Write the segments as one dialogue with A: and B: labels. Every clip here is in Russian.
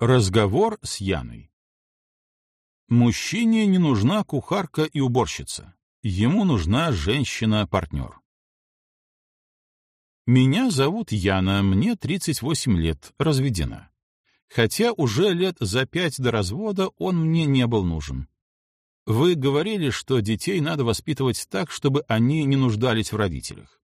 A: Разговор с Яной. Мужчине не нужна кухарка и уборщица. Ему нужна женщина-партнер. Меня зовут Яна, мне 38 лет, разведена. Хотя уже лет за пять до развода он мне не был нужен. Вы говорили, что детей надо воспитывать так, чтобы они не нуждались в родителях.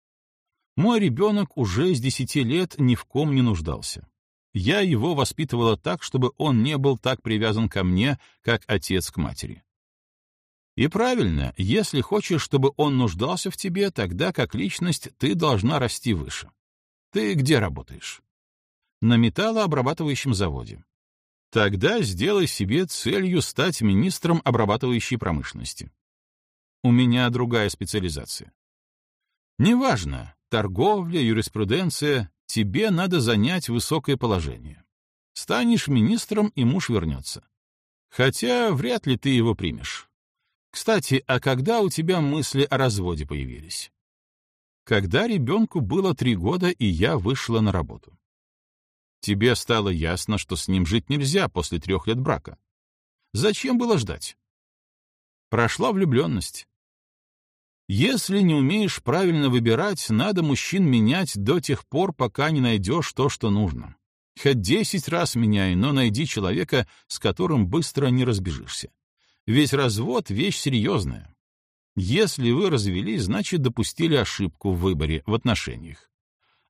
A: Мой ребенок уже с 10 лет ни в ком не нуждался. Я его воспитывала так, чтобы он не был так привязан ко мне, как отец к матери. И правильно, если хочешь, чтобы он нуждался в тебе, тогда как личность ты должна расти выше. Ты где работаешь? На металлообрабатывающем заводе. Тогда сделай себе целью стать министром обрабатывающей промышленности. У меня другая специализация. Неважно, торговля, юриспруденция, тебе надо занять высокое положение. Станешь министром, и муж вернется. Хотя вряд ли ты его примешь. Кстати, а когда у тебя мысли о разводе появились? Когда ребенку было три года, и я вышла на работу. Тебе стало ясно, что с ним жить нельзя после трех лет брака. Зачем было ждать? Прошла влюбленность. Если не умеешь правильно выбирать, надо мужчин менять до тех пор, пока не найдешь то, что нужно. Хоть десять раз меняй, но найди человека, с которым быстро не разбежишься. Ведь развод — вещь серьезная. Если вы развелись, значит, допустили ошибку в выборе, в отношениях.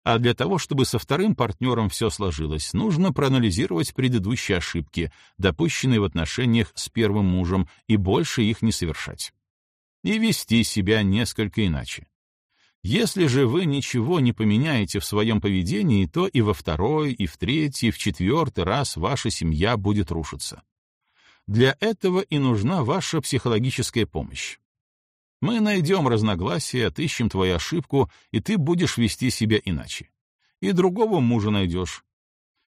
A: А для того, чтобы со вторым партнером все сложилось, нужно проанализировать предыдущие ошибки, допущенные в отношениях с первым мужем, и больше их не совершать и вести себя несколько иначе. Если же вы ничего не поменяете в своем поведении, то и во второй, и в третий, и в четвертый раз ваша семья будет рушиться. Для этого и нужна ваша психологическая помощь. Мы найдем разногласия, отыщем твою ошибку, и ты будешь вести себя иначе. И другого мужа найдешь.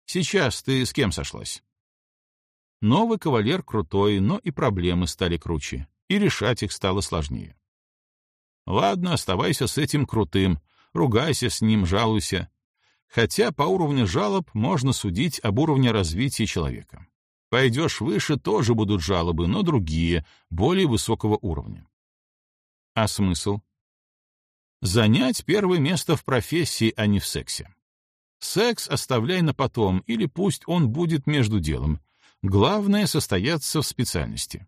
A: Сейчас ты с кем сошлась? Новый кавалер крутой, но и проблемы стали круче и решать их стало сложнее. Ладно, оставайся с этим крутым, ругайся с ним, жалуйся. Хотя по уровню жалоб можно судить об уровне развития человека. Пойдешь выше, тоже будут жалобы, но другие, более высокого уровня. А смысл? Занять первое место в профессии, а не в сексе. Секс оставляй на потом, или пусть он будет между делом. Главное — состояться в специальности.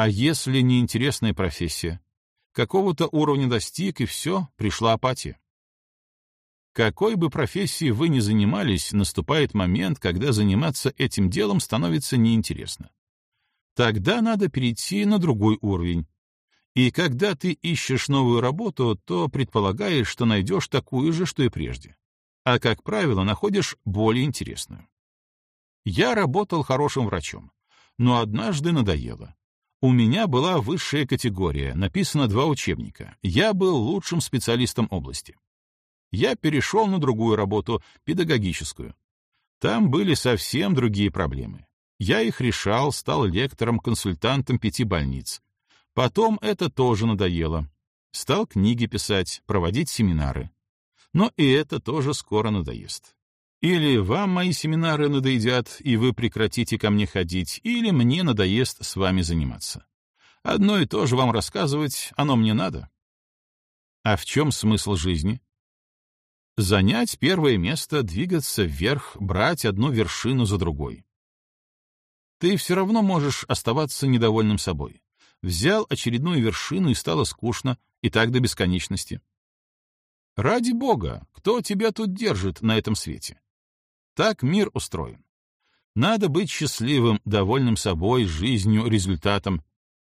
A: А если неинтересная профессия? Какого-то уровня достиг, и все, пришла апатия. Какой бы профессией вы ни занимались, наступает момент, когда заниматься этим делом становится неинтересно. Тогда надо перейти на другой уровень. И когда ты ищешь новую работу, то предполагаешь, что найдешь такую же, что и прежде. А, как правило, находишь более интересную. Я работал хорошим врачом, но однажды надоело. У меня была высшая категория, написано два учебника. Я был лучшим специалистом области. Я перешел на другую работу, педагогическую. Там были совсем другие проблемы. Я их решал, стал лектором-консультантом пяти больниц. Потом это тоже надоело. Стал книги писать, проводить семинары. Но и это тоже скоро надоест. Или вам мои семинары надоедят, и вы прекратите ко мне ходить, или мне надоест с вами заниматься. Одно и то же вам рассказывать, оно мне надо. А в чем смысл жизни? Занять первое место, двигаться вверх, брать одну вершину за другой. Ты все равно можешь оставаться недовольным собой. Взял очередную вершину и стало скучно, и так до бесконечности. Ради бога, кто тебя тут держит на этом свете? Так мир устроен. Надо быть счастливым, довольным собой, жизнью, результатом.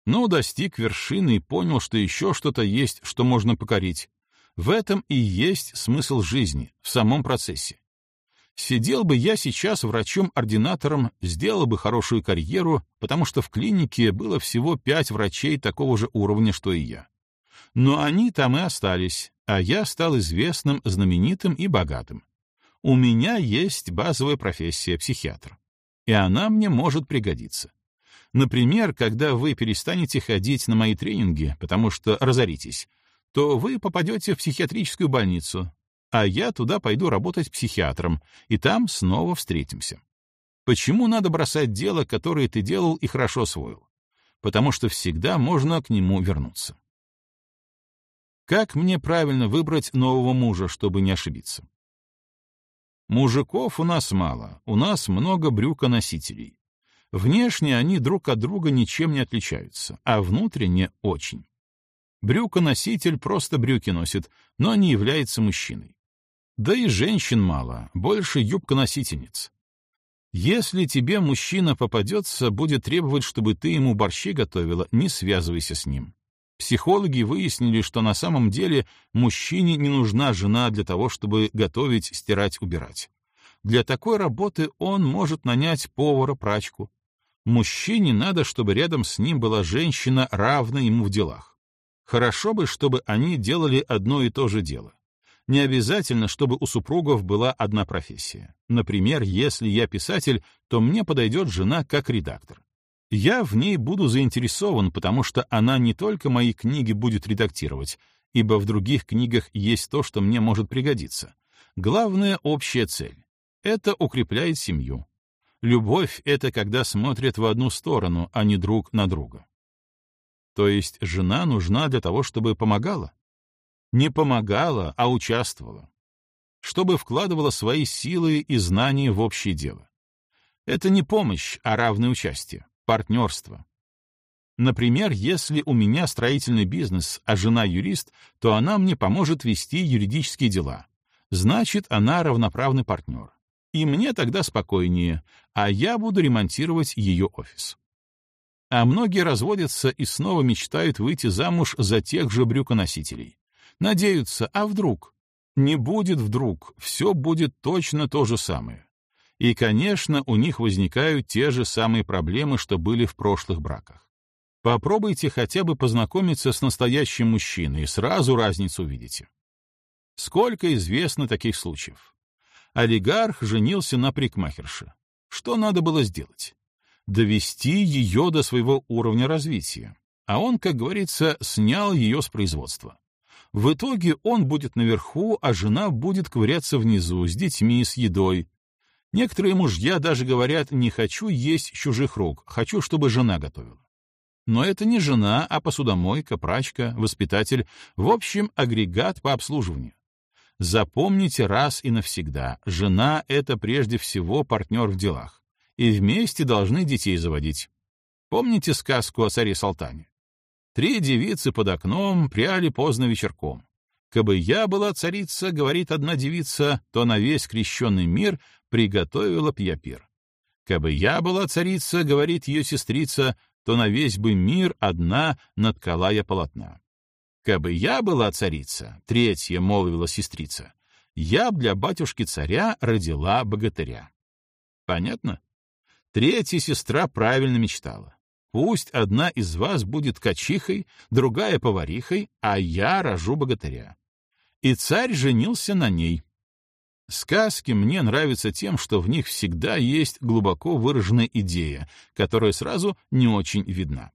A: Ну, достиг вершины и понял, что еще что-то есть, что можно покорить. В этом и есть смысл жизни, в самом процессе. Сидел бы я сейчас врачом-ординатором, сделал бы хорошую карьеру, потому что в клинике было всего пять врачей такого же уровня, что и я. Но они там и остались, а я стал известным, знаменитым и богатым у меня есть базовая профессия психиатр, и она мне может пригодиться. Например, когда вы перестанете ходить на мои тренинги, потому что разоритесь, то вы попадете в психиатрическую больницу, а я туда пойду работать психиатром, и там снова встретимся. Почему надо бросать дело, которое ты делал и хорошо освоил? Потому что всегда можно к нему вернуться. Как мне правильно выбрать нового мужа, чтобы не ошибиться? Мужиков у нас мало, у нас много брюконосителей. Внешне они друг от друга ничем не отличаются, а внутренне — очень. Брюконоситель просто брюки носит, но не является мужчиной. Да и женщин мало, больше юбконосительниц. Если тебе мужчина попадется, будет требовать, чтобы ты ему борщи готовила, не связывайся с ним. Психологи выяснили, что на самом деле мужчине не нужна жена для того, чтобы готовить, стирать, убирать. Для такой работы он может нанять повара-прачку. Мужчине надо, чтобы рядом с ним была женщина, равная ему в делах. Хорошо бы, чтобы они делали одно и то же дело. Не обязательно, чтобы у супругов была одна профессия. Например, если я писатель, то мне подойдет жена как редактор. Я в ней буду заинтересован, потому что она не только мои книги будет редактировать, ибо в других книгах есть то, что мне может пригодиться. Главная общая цель — это укрепляет семью. Любовь — это когда смотрят в одну сторону, а не друг на друга. То есть жена нужна для того, чтобы помогала? Не помогала, а участвовала. Чтобы вкладывала свои силы и знания в общее дело. Это не помощь, а равное участие партнерство. Например, если у меня строительный бизнес, а жена юрист, то она мне поможет вести юридические дела. Значит, она равноправный партнер. И мне тогда спокойнее, а я буду ремонтировать ее офис. А многие разводятся и снова мечтают выйти замуж за тех же брюконосителей. Надеются, а вдруг? Не будет вдруг, все будет точно то же самое. И, конечно, у них возникают те же самые проблемы, что были в прошлых браках. Попробуйте хотя бы познакомиться с настоящим мужчиной, и сразу разницу увидите. Сколько известно таких случаев. Олигарх женился на прикмахерше. Что надо было сделать? Довести ее до своего уровня развития. А он, как говорится, снял ее с производства. В итоге он будет наверху, а жена будет ковыряться внизу с детьми, с едой, Некоторые мужья даже говорят «не хочу есть чужих рук, хочу, чтобы жена готовила». Но это не жена, а посудомойка, прачка, воспитатель, в общем, агрегат по обслуживанию. Запомните раз и навсегда, жена — это прежде всего партнер в делах, и вместе должны детей заводить. Помните сказку о царе Салтане? Три девицы под окном пряли поздно вечерком. «Кабы я была царица, — говорит одна девица, — то на весь крещенный мир приготовила б я пир. Кабы я была царица, — говорит ее сестрица, — то на весь бы мир одна наткала я полотна. Кабы я была царица, — третья молвила сестрица, — я б для батюшки царя родила богатыря. Понятно? Третья сестра правильно мечтала. Пусть одна из вас будет качихой, другая — поварихой, а я рожу богатыря и царь женился на ней. Сказки мне нравятся тем, что в них всегда есть глубоко выраженная идея, которая сразу не очень видна.